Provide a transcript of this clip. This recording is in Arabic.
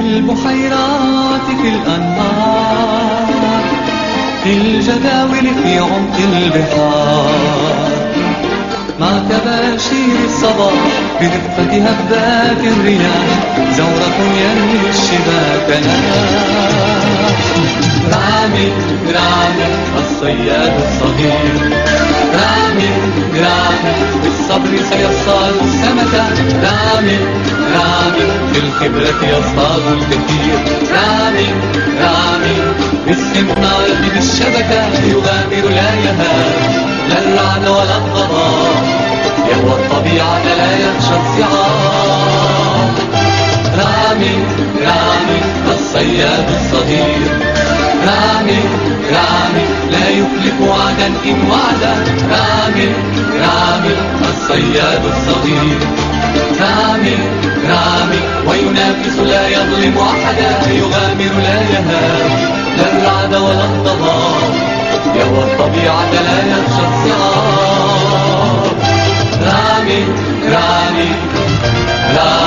البحيرات في الأنهار في الجداول في عمق البحار. مع تباشير الصباح برفة هبات الرياح زورق ينمي الشباكنا رامي رامي الصياد الصغير. رامي رامي بالصبر سيصطاد السمكة رامي رامي بالخبرة يصطاد الكثير. رامي رامي باستمرار بالشبكة يغامر لا يهاب لا الرعد ولا الضباب يهوى الطبيعة لا يخشى الصعاب. رامي رامي الصياد الصغير. رامي رامي لا يخلف وعدا إن وعدا. رامي رامي الصياد الصغير. العاجز لا يظلم أحدا يغامر لا يهاب. لا الرعد ولا الضباب يهوى الطبيعة لا يخشى الصعاب رامي رامي رامي.